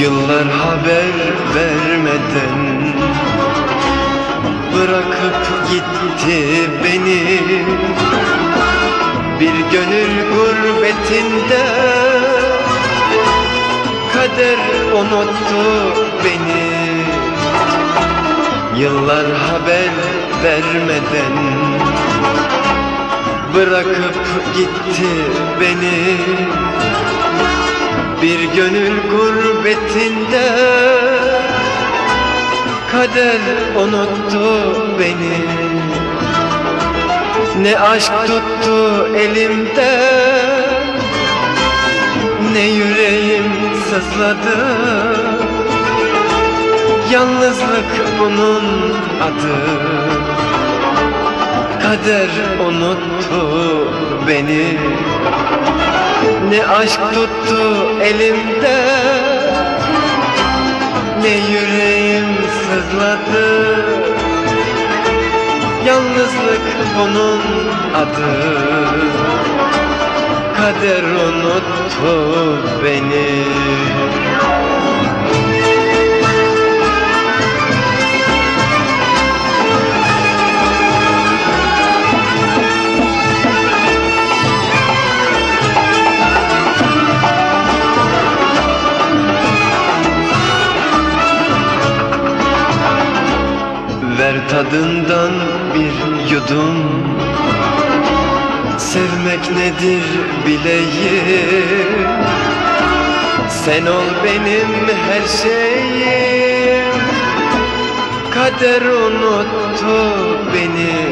Yıllar haber vermeden Bırakıp gitti beni. Bir gönül gurbetinde Kader unuttu beni. Yıllar haber vermeden Bırakıp gitti beni Bir gönül gurbetinde Kader unuttu beni. Ne aşk tuttu elimde Ne yüreğim sızladı. Yalnızlık bunun adı. Kader unuttu beni Ne aşk tuttu elimde. Ne yüreğim sızladı. Yalnızlık bunun adı. Kader unuttu beni tadından bir yudum. Sevmek nedir bileyim? Sen ol benim her şeyim. Kader unuttu beni.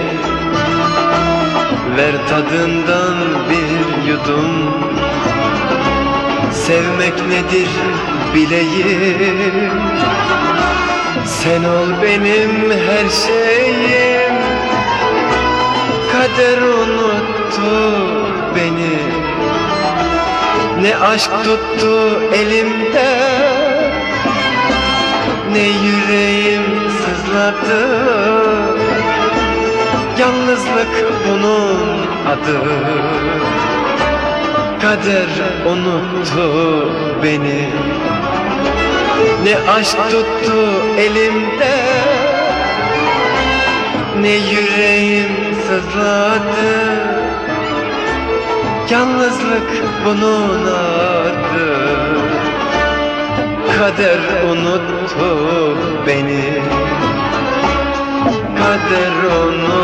Ver tadından bir yudum. Sevmek nedir bileyim sen ol benim her şeyim. Kader unuttu beni. Ne aşk tuttu elimde Ne yüreğim sızladı. Yalnızlık bunun adı. Kader unuttu beni ne aşk tuttu elimde Ne yüreğim sızladı Yalnızlık bunun adı. Kader unuttu beni. Kader unuttu